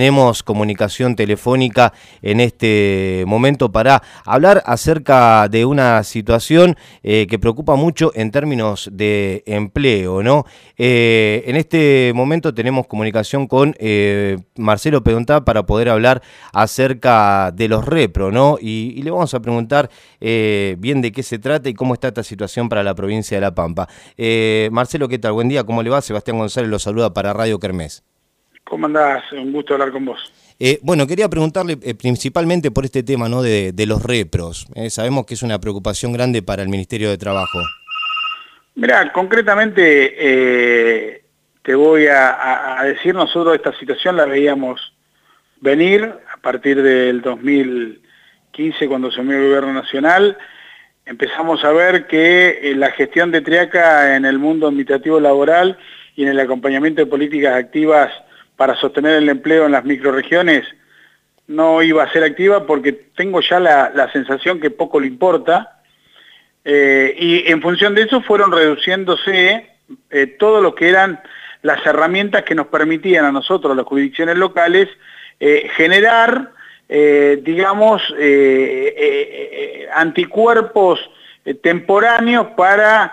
Tenemos comunicación telefónica en este momento para hablar acerca de una situación eh, que preocupa mucho en términos de empleo, ¿no? Eh, en este momento tenemos comunicación con eh, Marcelo Pedontá para poder hablar acerca de los repro, ¿no? Y, y le vamos a preguntar bien de qué se trata y cómo está esta situación para la provincia de La Pampa. Marcelo, ¿qué tal? Buen día, ¿cómo le va? Sebastián González lo saluda para Radio Kermés. ¿Cómo andás? Un gusto hablar con vos. Eh, bueno, quería preguntarle eh, principalmente por este tema ¿no? de, los repros. Eh, sabemos que es una preocupación grande para el Ministerio de Trabajo. Mirá, concretamente te voy a, decir, nosotros esta situación la veíamos venir a partir del 2015 cuando se unió el gobierno nacional. Empezamos a ver que la gestión de Triaca en el mundo administrativo laboral y en el acompañamiento de políticas activas para sostener el empleo en las microregiones no iba a ser activa porque tengo ya la, sensación que poco le importa. Eh, y en función de eso fueron reduciéndose eh, todo lo que eran las herramientas que nos permitían a nosotros, las jurisdicciones locales, eh, generar, digamos, anticuerpos temporáneos para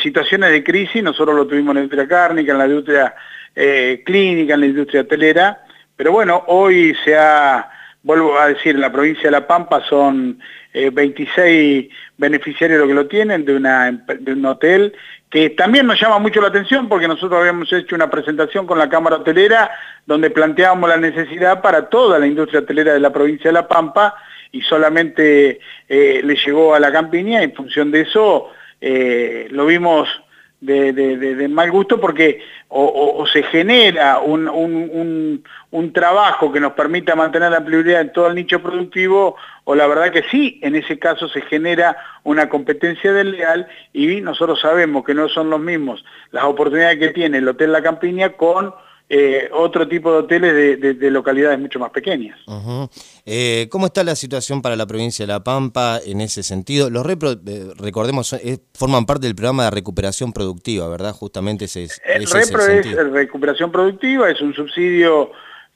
situaciones de crisis, nosotros lo tuvimos en la industria cárnica, en la industria eh, clínica, en la industria hotelera, pero bueno, hoy se ha, vuelvo a decir, en la provincia de La Pampa son 26 eh, beneficiarios los que lo tienen de, una, de un hotel, que también nos llama mucho la atención porque nosotros habíamos hecho una presentación con la Cámara Hotelera donde planteábamos la necesidad para toda la industria hotelera de la provincia de La Pampa y solamente eh, le llegó a la campiña y en función de eso lo vimos de, mal gusto porque o, se genera un, trabajo que nos permita mantener la prioridad en todo el nicho productivo o la verdad que sí, en ese caso se genera una competencia desleal y nosotros sabemos que no son los mismos las oportunidades que tiene el Hotel La Campiña con eh, otro tipo de hoteles de, localidades mucho más pequeñas. Eh, ¿Cómo está la situación para la provincia de La Pampa en ese sentido? Los repro, eh, recordemos, forman parte del programa de recuperación productiva, ¿verdad? Justamente ese es El repro es, recuperación productiva, es un subsidio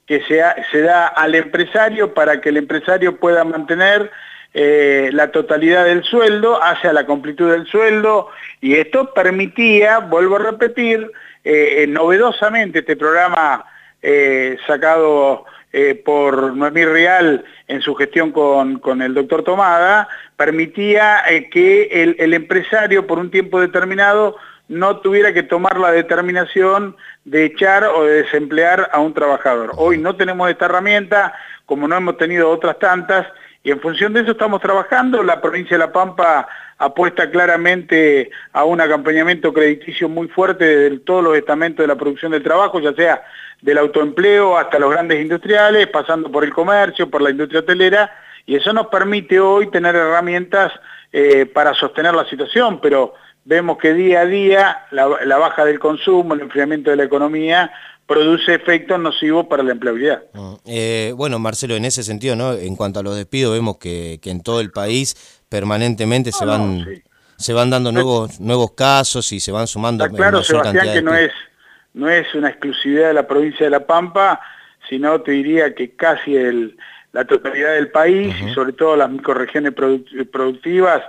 que se, se da al empresario para que el empresario pueda mantener la totalidad del sueldo hacia la completud del sueldo y esto permitía, vuelvo a repetir, eh, novedosamente este programa eh, sacado eh, por Noemí Real en su gestión con, el doctor Tomada, permitía que el, el, empresario por un tiempo determinado no tuviera que tomar la determinación de echar o de desemplear a un trabajador. Hoy no tenemos esta herramienta, como no hemos tenido otras tantas, y en función de eso estamos trabajando. La provincia de La Pampa apuesta claramente a un acompañamiento crediticio muy fuerte de todos los estamentos de la producción del trabajo, ya sea del autoempleo hasta los grandes industriales, pasando por el comercio, por la industria hotelera, y eso nos permite hoy tener herramientas eh, para sostener la situación, pero vemos que día a día la, baja del consumo, el enfriamiento de la economía, produce efectos nocivos para la empleabilidad. Mm, eh, bueno, Marcelo, en ese sentido, ¿no? en cuanto a los despidos, vemos que, que en todo el país permanentemente se van se van dando nuevos nuevos casos y se van sumando Está claro Sebastián que no es no es una exclusividad de la provincia de La Pampa sino te diría que casi el, la totalidad del país y sobre todo las microregiones productivas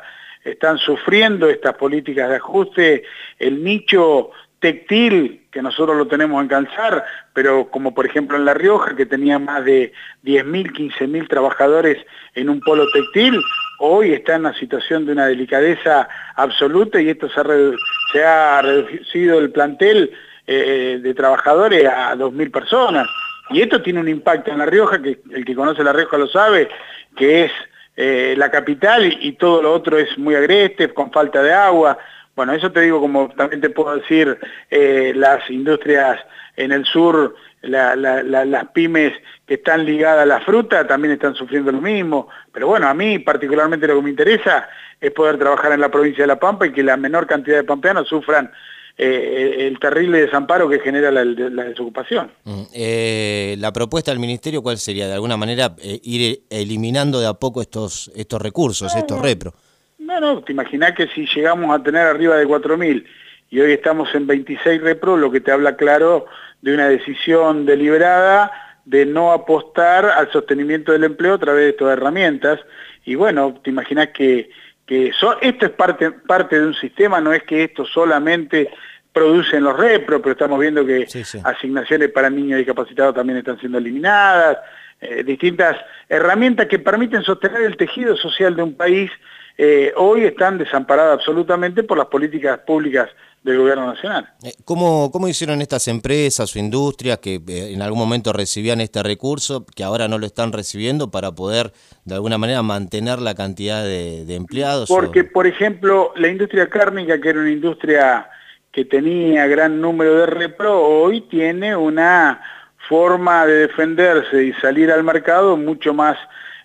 están sufriendo estas políticas de ajuste el nicho textil, que nosotros lo tenemos en Calzar, pero como por ejemplo en La Rioja, que tenía más de 10.000, 15.000 trabajadores en un polo textil, hoy está en una situación de una delicadeza absoluta y esto se ha, reducido el plantel eh, de trabajadores a 2.000 personas. Y esto tiene un impacto en La Rioja, que el que conoce La Rioja lo sabe, que es eh, la capital y, todo lo otro es muy agreste, con falta de agua. Bueno, eso te digo como también te puedo decir eh, las industrias en el sur, las pymes que están ligadas a la fruta también están sufriendo lo mismo. Pero bueno, a mí particularmente lo que me interesa es poder trabajar en la provincia de La Pampa y que la menor cantidad de pampeanos sufran eh, el terrible desamparo que genera la, desocupación. Mm, eh, la propuesta del Ministerio, ¿cuál sería? De alguna manera ir eliminando de a poco estos, estos recursos, estos repros. No, no, te imaginás que si llegamos a tener arriba de 4.000 y hoy estamos en 26 repro, lo que te habla claro de una decisión deliberada de no apostar al sostenimiento del empleo a través de estas herramientas. Y bueno, te imaginas que, que esto es parte, parte de un sistema, no es que esto solamente producen los repro, pero estamos viendo que asignaciones para niños discapacitados también están siendo eliminadas, eh, distintas herramientas que permiten sostener el tejido social de un país, eh, hoy están desamparadas absolutamente por las políticas públicas del gobierno nacional. Eh, ¿Cómo, cómo hicieron estas empresas o industrias que en algún momento recibían este recurso, que ahora no lo están recibiendo para poder de alguna manera mantener la cantidad de, empleados? Porque, por ejemplo, la industria cárnica, que era una industria que tenía gran número de repro, hoy tiene una forma de defenderse y salir al mercado mucho más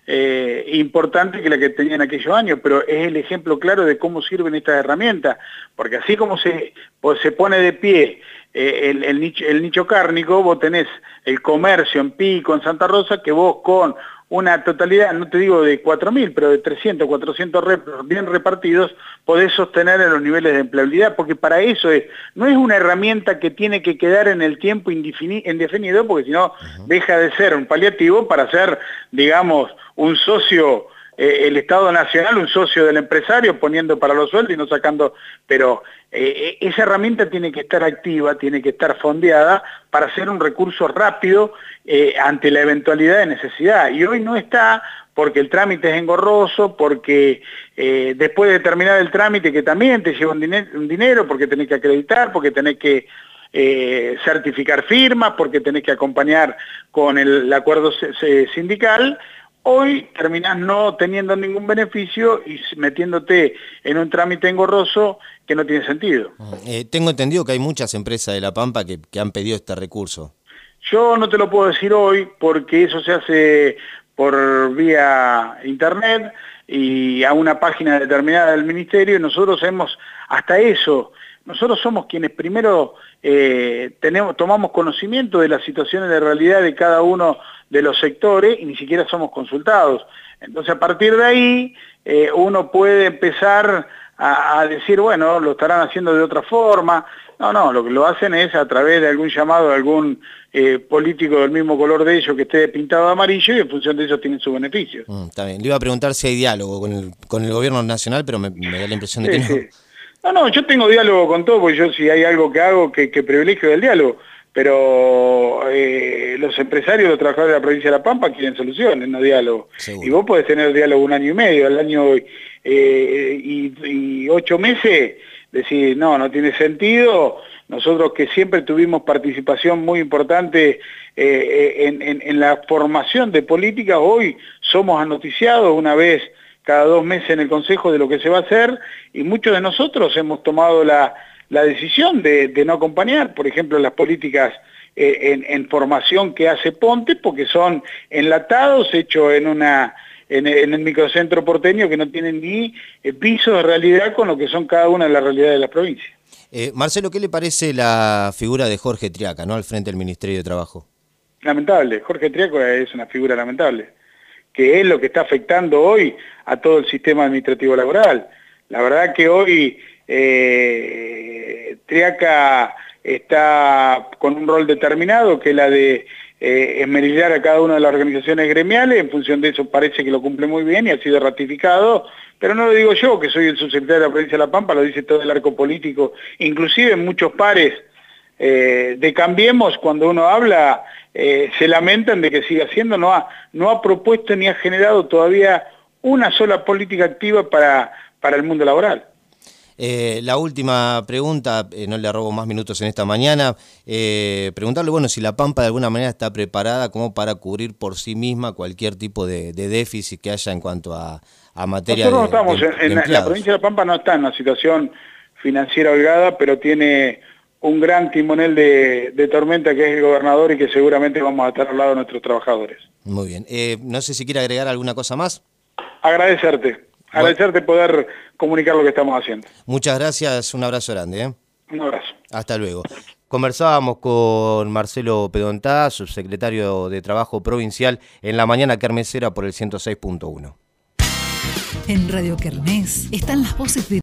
eh, importante que la que tenía en aquellos años, pero es el ejemplo claro de cómo sirven estas herramientas, porque así como se, se pone de pie eh, el, nicho, el nicho cárnico, vos tenés el comercio en Pico, en Santa Rosa, que vos con una totalidad, no te digo de 4.000, pero de 300, 400 bien repartidos, podés sostener en los niveles de empleabilidad, porque para eso es, no es una herramienta que tiene que quedar en el tiempo indefinido, porque si no deja de ser un paliativo para ser, digamos, un socio eh, el Estado Nacional un socio del empresario poniendo para los sueldos y no sacando, pero eh, esa herramienta tiene que estar activa, tiene que estar fondeada para ser un recurso rápido eh, ante la eventualidad de necesidad. Y hoy no está porque el trámite es engorroso, porque después de terminar el trámite, que también te lleva un, dinero, porque tenés que acreditar, porque tenés que certificar firmas, porque tenés que acompañar con el acuerdo sindical, Hoy terminás no teniendo ningún beneficio y metiéndote en un trámite engorroso que no tiene sentido. Mm, eh, tengo entendido que hay muchas empresas de La Pampa que, han pedido este recurso. Yo no te lo puedo decir hoy porque eso se hace por vía internet y a una página determinada del ministerio y nosotros hemos hasta eso nosotros somos quienes primero eh, tenemos, tomamos conocimiento de las situaciones de realidad de cada uno de los sectores y ni siquiera somos consultados. Entonces a partir de ahí eh, uno puede empezar a, decir, bueno, lo estarán haciendo de otra forma. No, no, lo que lo hacen es a través de algún llamado de algún eh, político del mismo color de ellos que esté pintado de amarillo y en función de eso tienen sus beneficios. Mm, está bien, le iba a preguntar si hay diálogo con el, con el gobierno nacional, pero me, da la impresión de que no. No, no, yo tengo diálogo con todo, porque yo si hay algo que hago que, privilegio del diálogo, pero eh, los empresarios, los trabajadores de la provincia de La Pampa quieren soluciones, no diálogo. Y vos podés tener diálogo un año y medio, al año eh, y, ocho meses, decir, no, no tiene sentido. Nosotros que siempre tuvimos participación muy importante eh, en, en la formación de políticas, hoy somos anoticiados una vez cada dos meses en el Consejo de lo que se va a hacer y muchos de nosotros hemos tomado la, decisión de, no acompañar, por ejemplo, las políticas eh, en, formación que hace Ponte, porque son enlatados, hechos en una en, el microcentro porteño que no tienen ni eh, piso de realidad con lo que son cada una de las realidades de las provincias. Eh, Marcelo, ¿qué le parece la figura de Jorge Triaca ¿no? al frente del Ministerio de Trabajo? Lamentable, Jorge Triaca es una figura lamentable que es lo que está afectando hoy a todo el sistema administrativo laboral. La verdad que hoy eh, Triaca está con un rol determinado, que es la de eh, esmerillar a cada una de las organizaciones gremiales, en función de eso parece que lo cumple muy bien y ha sido ratificado, pero no lo digo yo, que soy el subsecretario de la provincia de La Pampa, lo dice todo el arco político, inclusive muchos pares eh, de Cambiemos, cuando uno habla, eh, se lamentan de que siga haciendo, no ha, no ha propuesto ni ha generado todavía una sola política activa para, para el mundo laboral. Eh, la última pregunta, no le robo más minutos en esta mañana, preguntarle, bueno, si la Pampa de alguna manera está preparada como para cubrir por sí misma cualquier tipo de, déficit que haya en cuanto a, a materia Nosotros no estamos, en, la provincia de La Pampa no está en una situación financiera holgada, pero tiene un gran timonel de, tormenta que es el gobernador y que seguramente vamos a estar al lado de nuestros trabajadores. Muy bien. Eh, no sé si quiere agregar alguna cosa más. Agradecerte. Agradecerte poder comunicar lo que estamos haciendo. Muchas gracias. Un abrazo grande. ¿eh? Un abrazo. Hasta luego. Conversábamos con Marcelo Pedontá, subsecretario de Trabajo Provincial, en la mañana carmesera por el 106.1. En Radio Kermés están las voces de